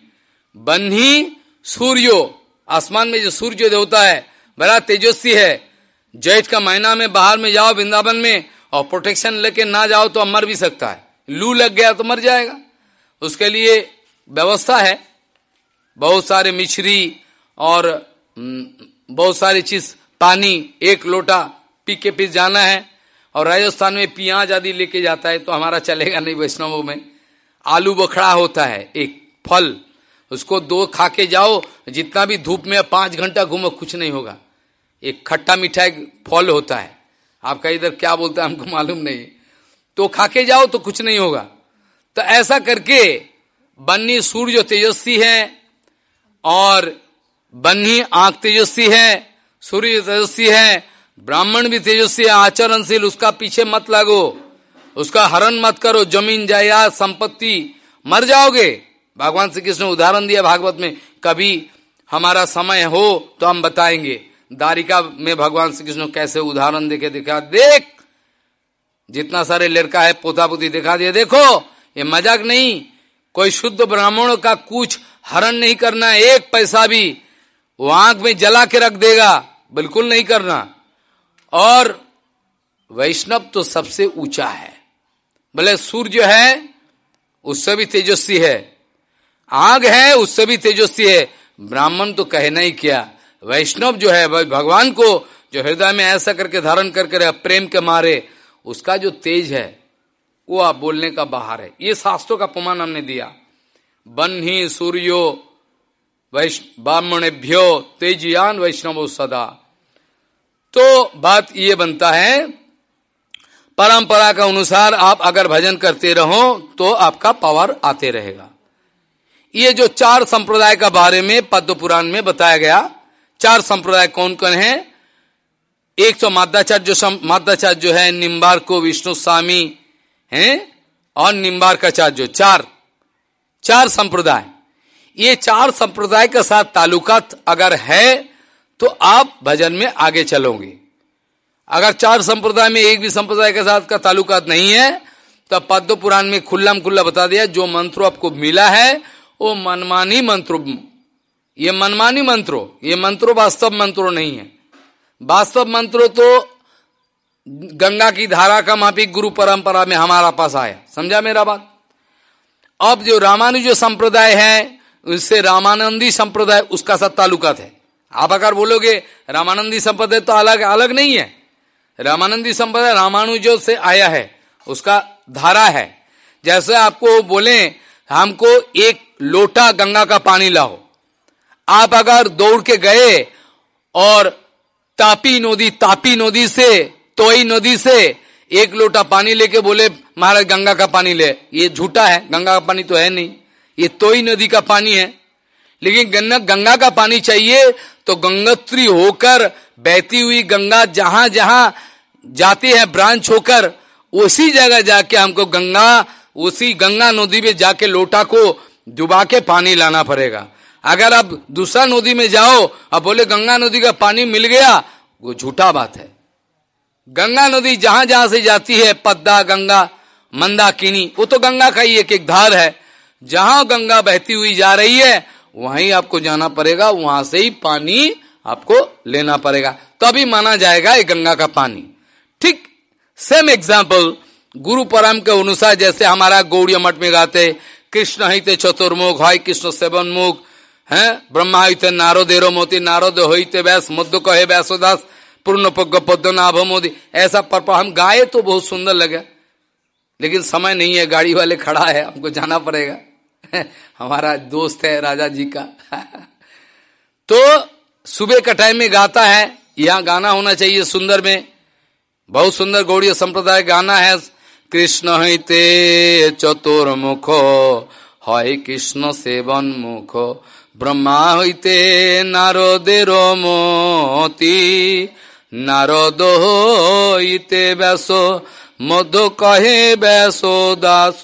बन्ही सूर्यो आसमान में जो सूर्य देवता है, बड़ा तेजस्वी है। जैठ का महीना में बाहर में जाओ, वृंदावन में, और प्रोटेक्शन लेके ना जाओ तो मर भी सकता है। लू लग गया तो मर जाएगा। उसके लिए व्यवस्था है। बहुत सारे मिश्री और बहुत सारी चीज़, पानी, एक लोटा पी के पी जाना है। और राजस्थान में पियाज आदि लेके जाता है तो हमारा चलेगा नहीं वैष्णवों में। आलू बखड़ा होता है, एक फल। उसको दो खा के जाओ, जितना भी धूप में पाँच घंटा घूमो, कुछ नहीं होगा। एक खट्टा मीठा एक फल होता है। आपका इधर क्या बोलता है, हमको मालूम नहीं। तो खा के जाओ तो कुछ नहीं होगा। तो ऐसा करके बन्नी सूर्य तेजस्वी है, और बन्नी आँख तेजस्वी है, सूर्य तेजस्वी है, ब्राह्मण भी तेजस्वी है, आचरणशील, उसका पीछे मत लगो। उसका हरण मत करो, ज़मीन, जायदाद, संपत्ति, मर जाओगे। भगवान श्री कृष्ण उदाहरण दिया भागवत में, कभी हमारा समय हो तो हम बताएँगे। दारिका में भगवान श्री कृष्ण कैसे उदाहरण देखे, दिखा, देख! जितना सारे लड़का है पोता पोती दिखा दिया, देखो! ये मज़ाक नहीं। कोई शुद्ध ब्राह्मणों का कुछ हरण नहीं करना, एक पैसा भी वो आँख में जला के रख देगा, बिल्कुल नहीं करना। और वैष्णव तो सबसे ऊँचा है। भले सूर्य है, उससे भी तेजस्वी है आग है, उससे भी तेजस्वी है। ब्राह्मण तो कहना ही क्या। वैष्णव जो है भगवान को जो हृदय में ऐसा करके धारण करके रहे, प्रेम के मारे, उसका जो तेज है, वो आप बोलने का बाहर है। ये शास्त्रों का प्रमाण हमने दिया। बन्ही सूर्यो ब्राह्मणेभ्यो तेजयान वैष्णव सदा। तो बात ये बनता है, परंपरा के अनुसार आप अगर भजन करते रहो तो आपका पावर आते रहेगा। ये जो चार संप्रदाय का बारे में पद्म पुराण में बताया गया, चार संप्रदाय कौन कौन है? एक तो मादाचार्य जो मादाचार्य जो है निम्बार को विष्णु, स्वामी है, और निम्बार का चार्य चार। चार संप्रदाय। ये चार संप्रदाय के साथ तालुकात अगर है तो आप भजन में आगे चलोगे। अगर चार संप्रदाय में एक भी संप्रदाय के साथ का तालुकात नहीं है तो पद्म पुराण में खुल्ला खुल्ला बता दिया, जो मंत्रो आपको मिला है वो मनमानी मंत्रो। ये मनमानी मंत्रो, ये मंत्रो वास्तव मंत्रो नहीं है। वास्तव मंत्रो तो गंगा की धारा का मापी गुरु परंपरा में हमारा पास आया। समझा मेरा बात? अब जो रामानुज संप्रदाय है, उससे रामानंदी संप्रदाय उसका सब तालुकात है। आप अगर बोलोगे, रामानंदी संप्रदाय तो अलग अलग नहीं है। रामानंदी संप्रदाय रामानुजो से आया है, उसका धारा है। जैसे आपको बोले, हमको एक लोटा गंगा का पानी लाओ। आप अगर दौड़ के गए और तापी नदी तापी नदी से, तोई नदी से एक लोटा पानी लेके बोले, महाराज, गंगा का पानी ले। ये झूठा है, गंगा का पानी तो है नहीं। ये तोई नदी का पानी है। लेकिन गंगा गंगा का पानी चाहिए तो गंगोत्री होकर बहती हुई गंगा जहाँ जहाँ जाती है, ब्रांच होकर, उसी जगह जाके हमको गंगा, उसी गंगा नदी में जाके लोटा को डुबा के पानी लाना पड़ेगा। अगर आप दूसरा नदी में जाओ अब बोले, गंगा नदी का पानी मिल गया। वो झूठा बात है। गंगा नदी जहाँ जहाँ से जाती है, पद्दा, गंगा मंदाकिनी वो तो गंगा का ही एक एक धार है। जहाँ गंगा बहती हुई जा रही है, वहीं आपको जाना पड़ेगा, वहाँ से ही पानी आपको लेना पड़ेगा। तभी तो माना जाएगा ये गंगा का पानी। ठीक सेम एग्ज़ाम्पल गुरु परम के अनुसार जैसे हमारा गौड़िया मठ में गाते कृष्ण हिते चतुर्मुख है कृष्ण सेवन मुख है? ब्रह्मा हिते नारदेरो मोती, नारद होते व्यास मध्य कहे व्यासोदास पूर्ण पद्म नाभ मोदी। ऐसा पर हम गाए तो बहुत सुंदर लगे। लेकिन समय नहीं है, गाड़ी वाले खड़ा है, हमको जाना पड़ेगा। हमारा दोस्त है राजा जी का। तो सुबह का टाइम में गाता है, यहाँ गाना होना चाहिए सुंदर में। बहुत सुंदर गौड़ी संप्रदाय गाना है। কৃষ্ণ হইতে চতুর্মুখ, হয় কৃষ্ণ সেবন মুখ ব্রহ্মা হইতে নারদের মতি, নারদ হইতে ব্যাস মধ্য কহে ব্যাস দাস।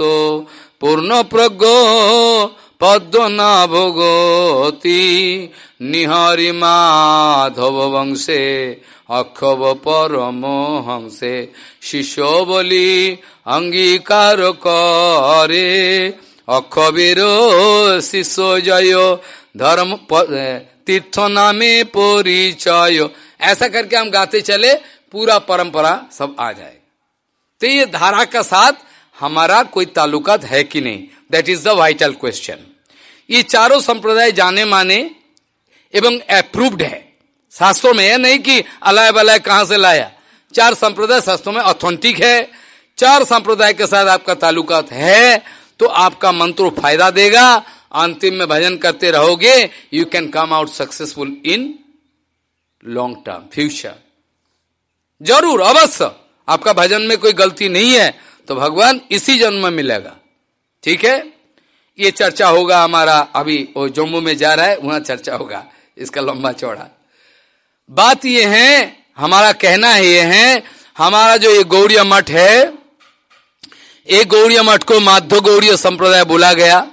পূর্ণ প্রজ্ঞ পদ্মনাভগতি, নিহরি মাধব বংশে অক্ষব পরম হংসে শিষ্য বলি অঙ্গীকার করে অক্ষবীর শিষ্য জয় ধর্ম तीर्थ नामे परिचय ऐसा करके हम गाते चले पूरा परंपरा सब आ जाए तो ये धारा का साथ हमारा कोई ताल्लुकात है कि नहीं that is the vital question ये चारों संप्रदाय जाने माने एवं अप्रूव्ड है शास्त्रों में है नहीं कि अलाय बलाय कहाँ से लाया। चार संप्रदाय शास्त्रों में ऑथेंटिक है। चार संप्रदाय के साथ आपका ताल्लुकात है तो आपका मंत्र फ़ायदा देगा। अंतिम में भजन करते रहोगे you can come out successful in long term future ज़रूर, अवश्य। आपका भजन में कोई गलती नहीं है तो भगवान इसी जन्म में मिलेगा। ठीक है? ये चर्चा होगा हमारा, अभी वो जम्मू में जा रहा है, वहाँ चर्चा होगा। इसका लंबा चौड़ा। बात ये है, हमारा कहना है ये है, हमारा जो ये गौड़िया मठ है, ये गौड़िया मठ को माध्य गौड़ीय संप्रदाय बोला गया।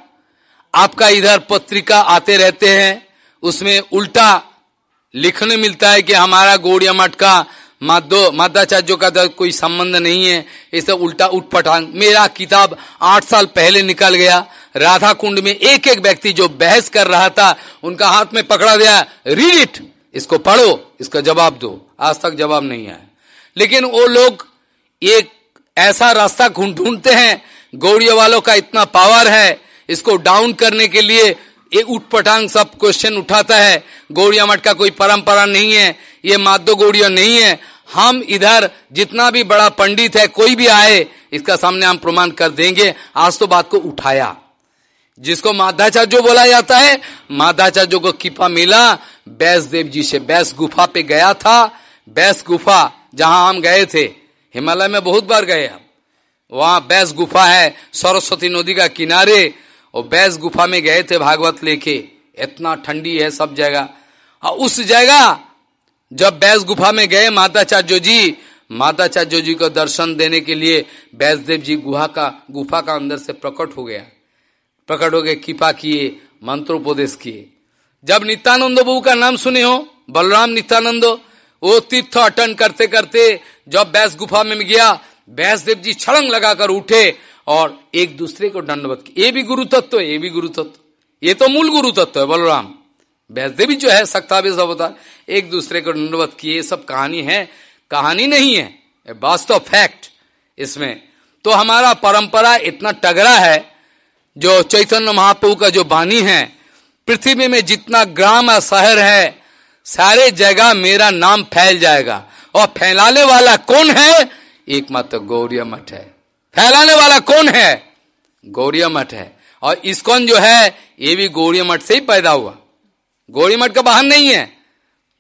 आपका इधर पत्रिका आते रहते हैं, उसमें उल्टा लिखने मिलता है कि हमारा गौड़िया मठ का माधो माधाचार्यों का तो कोई संबंध नहीं है, ये उल्टा उठपटांग। मेरा किताब आठ साल पहले निकल गया राधा कुंड में एक एक व्यक्ति जो बहस कर रहा था, उनका हाथ में पकड़ा गया रीड इट इसको पढ़ो, इसका जवाब दो। आज तक जवाब नहीं आया। लेकिन वो लोग एक ऐसा रास्ता ढूंढते हैं, गौड़िया वालों का इतना पावर है, इसको डाउन करने के लिए ये उठपटांग सब क्वेश्चन उठाता है। गौड़िया मठ का कोई परंपरा नहीं है, ये माधो गौड़िया नहीं है। हम इधर जितना भी बड़ा पंडित है, कोई भी आए, इसका सामने हम प्रमाण कर देंगे। आज तो बात को उठाया। जिसको माधाचार्य बोला जाता है माधाचार्य को कृपा मिला। बैस देव जी से बैस गुफा पे गया था। बैस गुफा जहाँ हम गए थे, हिमालय में बहुत बार गए हम। वहाँ बैस गुफा है, सरस्वती नदी का किनारे। और बैस गुफा में गए थे भागवत लेके। इतना ठंडी है सब जगह। और उस जगह जब बैस गुफा में गए माताचार्य जी माताचार्य जी को दर्शन देने के लिए बैसदेव जी गुहा का, गुफा का अंदर से प्रकट हो गया। गए कृपा किए, मंत्रोपदेश किए। जब नित्यानंद बबू का नाम सुने हो, बलराम नित्यानंद, वो तीर्थ अटन करते करते जब बैस गुफा में गया, बैसदेव जी छड़ंग लगाकर उठे और एक दूसरे को दंडवत ये भी गुरु तत्व है, ये भी गुरु तत्व ये तो मूल गुरु तत्व है, बलराम। वैसे जो है सकता भी सब होता एक दूसरे को दंडवत किए सब कहानी है। कहानी नहीं है वास्तव फैक्ट इसमें। तो हमारा परंपरा इतना तगड़ा है जो चैतन्य महाप्रभु का जो बानी है, पृथ्वी में जितना ग्राम या शहर है, सारे जगह मेरा नाम फैल जाएगा। और फैलाने वाला कौन है? एकमात्र गौरिया मठ है। फैलाने वाला कौन है? गौरिया मठ है। और इसकोन जो है, ये भी गौरिया मठ से ही पैदा हुआ। गौरी मठ का वाहन नहीं है।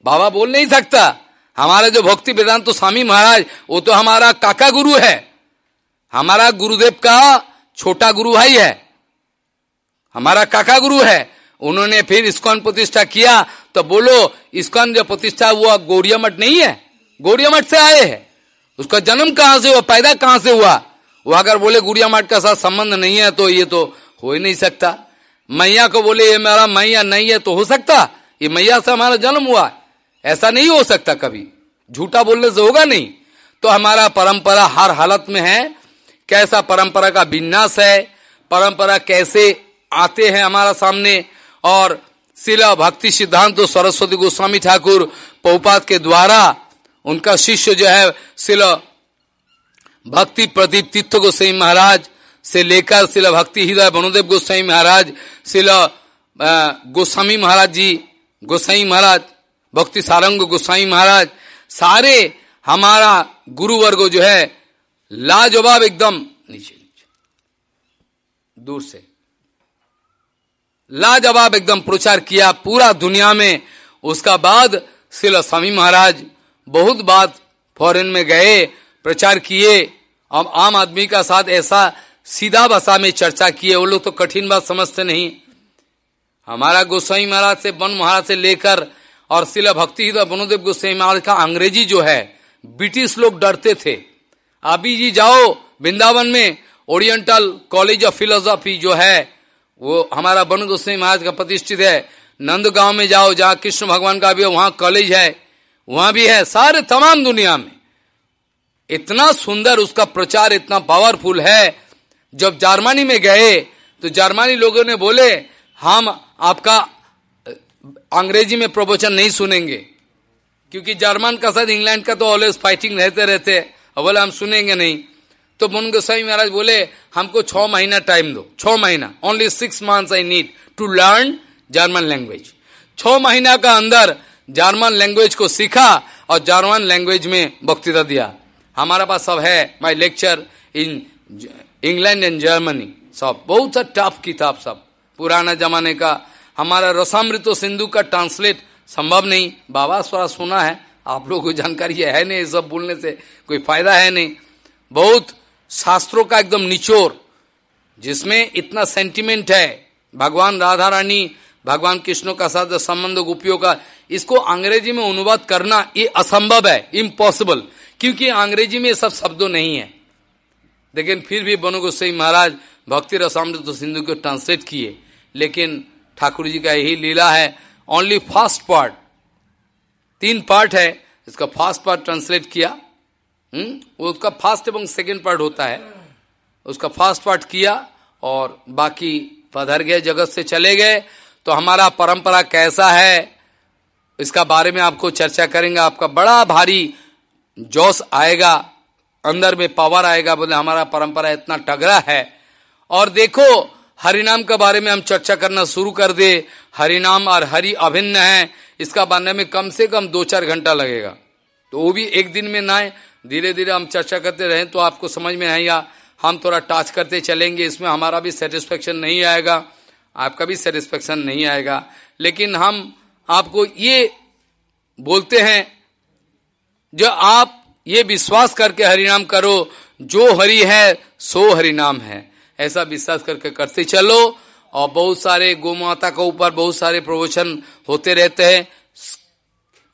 बाबा बोल नहीं सकता। हमारा जो भक्ति वेदांत तो स्वामी महाराज, वो तो हमारा काका गुरु है। हमारा गुरुदेव का छोटा गुरु भाई है। हमारा काका गुरु है। उन्होंने फिर इसकॉन प्रतिष्ठा किया तो बोलो, इसकॉन जो प्रतिष्ठा हुआ, गौरिया मठ नहीं है? गौरिया मठ से आए हैं। उसका जन्म कहाँ से हुआ, पैदा कहाँ से हुआ? वो अगर बोले गुड़िया मठ का साथ संबंध नहीं है तो ये तो हो ही नहीं सकता। मैया को बोले, ये मेरा मैया नहीं है तो हो सकता? ये मैया से हमारा जन्म हुआ। ऐसा नहीं हो सकता कभी। झूठा बोलने से होगा नहीं। तो हमारा परंपरा हर हालत में है। कैसा परंपरा का विन्यास है? परंपरा कैसे आते हैं हमारा सामने और शिला भक्ति सिद्धांत तो सरस्वती गोस्वामी ठाकुर पहुपात के द्वारा उनका शिष्य जो है शिला भक्ति प्रदीप तीर्थ गोस्वाई महाराज से लेकर शिला भक्ति हृदय वनुदेव गोस्वाई महाराज, शिला गोस्वामी महाराज जी गोसाई महाराज, भक्ति सारंग गोसाई महाराज, सारे हमारा गुरु वर्ग जो है लाजवाब एकदम नीचे नीचे, दूर से। लाजवाब एकदम प्रचार किया पूरा दुनिया में। उसका बाद शिला स्वामी महाराज बहुत बात फॉरेन में गए, प्रचार किए। अब आम आदमी का साथ ऐसा सीधा भाषा में चर्चा किए, वो लोग तो कठिन बात समझते नहीं। हमारा गोसाई महाराज से वन महाराज से लेकर और शिला भक्ति बनोदेव गोसाई महाराज का अंग्रेज़ी जो है, ब्रिटिश लोग डरते थे। अभी जी जाओ, वृंदावन में ओरिएंटल कॉलेज ऑफ़ फिलोसॉफी जो है वो हमारा वन गोसाई महाराज का प्रतिष्ठित है। नंद गाँव में जाओ, जहाँ कृष्ण भगवान का भी वहाँ कॉलेज है, वहाँ भी है, सारे तमाम दुनिया में। इतना सुंदर उसका प्रचार, इतना पावरफुल है। जब जर्मनी में गए तो जर्मनी लोगों ने बोले, हम आपका अंग्रेज़ी में प्रवचन नहीं सुनेंगे। क्योंकि जर्मन का साथ इंग्लैंड का तो ऑलवेज फाइटिंग रहते रहते बोले, हम सुनेंगे नहीं। तो मुन गोसाई महाराज बोले, हमको छह महीना टाइम दो, छह महीना only six months I need to learn German language छह महीना का अंदर जर्मन लैंग्वेज को सीखा और जर्मन लैंग्वेज में वक्तृता दिया। हमारा पास सब है my lecture in England and Germany सब। बहुत सा टफ किताब सब। पुराना जमाने का। हमारा रसामृत सिंधु का ट्रांसलेट संभव नहीं। बाबा स्वरा सुना है। आप लोगों को जानकारी है नहीं, सब बोलने से कोई फ़ायदा है नहीं। बहुत शास्त्रों का एकदम निचोर, जिसमें इतना सेंटिमेंट है। भगवान राधा रानी भगवान कृष्ण का साथ संबंध उपयोग का, इसको अंग्रेज़ी में अनुवाद करना ये असंभव है इम्पॉसिबल क्योंकि अंग्रेज़ी में सब शब्दों नहीं है। लेकिन फिर भी बनो गोसाई महाराज, भक्ति रसामृत तो सिंधु को ट्रांसलेट किए। लेकिन ठाकुर जी का यही लीला है ओनली फ़र्स्ट पार्ट तीन पार्ट है, इसका फ़र्स्ट पार्ट ट्रांसलेट किया। हम्म? वो उसका फ़र्स्ट एवं सेकेंड पार्ट होता है। उसका फ़र्स्ट पार्ट किया और बाकी पधर गए, जगत से चले गए। तो हमारा परंपरा कैसा है, इसका बारे में आपको चर्चा करेंगे। आपका बड़ा भारी जोश आएगा, अंदर में पावर आएगा, बोले हमारा परंपरा इतना टगरा है। और देखो, हरिनाम के बारे में हम चर्चा करना शुरू कर दे। हरिनाम और हरि अभिन्न है। इसका बनने में कम से कम दो चार घंटा लगेगा। तो वो भी एक दिन में ना धीरे धीरे हम चर्चा करते रहें तो आपको समझ में आएगा। हम थोड़ा टच करते चलेंगे, इसमें हमारा भी सेटिस्फेक्शन नहीं आएगा, आपका भी सेटिस्फेक्शन नहीं आएगा। लेकिन हम आपको ये बोलते हैं, जो आप ये विश्वास करके हरिनाम करो, जो हरि है, सो हरिनाम है। ऐसा विश्वास करके करते चलो। और बहुत सारे गौ माता के ऊपर बहुत सारे प्रवचन होते रहते हैं।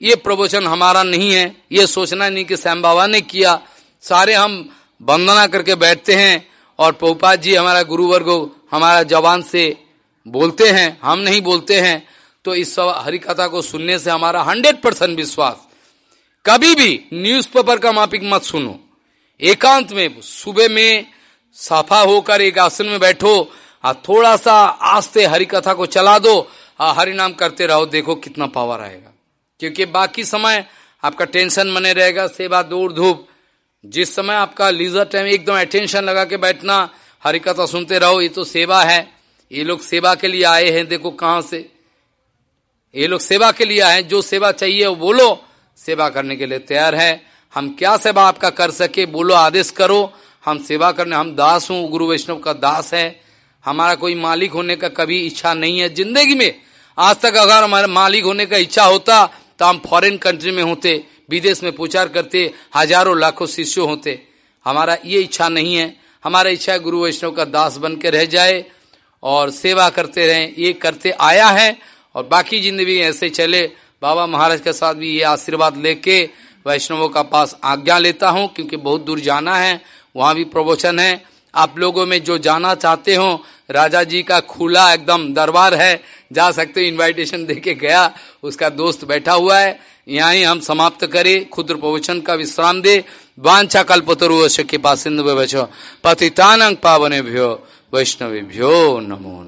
ये प्रवचन हमारा नहीं है, ये सोचना नहीं कि श्याम बाबा ने किया। सारे हम वंदना करके बैठते हैं और पहुपात जी हमारा गुरुवर्ग हमारा जवान से बोलते हैं, हम नहीं बोलते हैं। तो इस सब हरिकथा को सुनने से हमारा हंड्रेड परसेंट विश्वास। कभी भी न्यूज़पेपर का मापिक मत सुनो। एकांत में सुबह में साफा होकर एक आसन में बैठो और थोड़ा सा आस्ते हरि कथा को चला दो और हरि नाम करते रहो, देखो कितना पावर आएगा। क्योंकि बाकी समय आपका टेंशन बने रहेगा, सेवा दूर धूप। जिस समय आपका लीजर टाइम एकदम अटेंशन लगा के बैठना हरि कथा सुनते रहो, ये तो सेवा है। ये लोग सेवा के लिए आए हैं, देखो कहाँ से। ये लोग सेवा के लिए आए हैं, जो सेवा चाहिए वो बोलो, सेवा करने के लिए तैयार है। हम क्या सेवा आपका कर सके, बोलो, आदेश करो। हम सेवा करने, हम दास हूँ, गुरु वैष्णव का दास है। हमारा कोई मालिक होने का कभी इच्छा नहीं है ज़िंदगी में। आज तक अगर हमारे मालिक होने का इच्छा होता तो हम फॉरेन कंट्री में होते, विदेश में प्रचार करते, हज़ारों लाखों शिष्य होते। हमारा ये इच्छा नहीं है। हमारा इच्छा है गुरु वैष्णव का दास बन के रह जाए और सेवा करते रहे। ये करते आया है और बाकी ज़िंदगी ऐसे चले। बाबा महाराज के साथ भी ये आशीर्वाद लेके वैष्णवों का पास आज्ञा लेता हूँ, क्योंकि बहुत दूर जाना है। वहाँ भी प्रवचन है। आप लोगों में जो जाना चाहते हो राजा जी का खुला एकदम दरबार है, जा सकते हो देके गया, उसका दोस्त बैठा हुआ है, यहाँ ही हम समाप्त करें, खुद प्रवचन का विश्राम दे, वांछा कल्पतरु के पास सिंधु पतितानंग पावने भ्यो वैष्णवी भ्यो नमो नमो।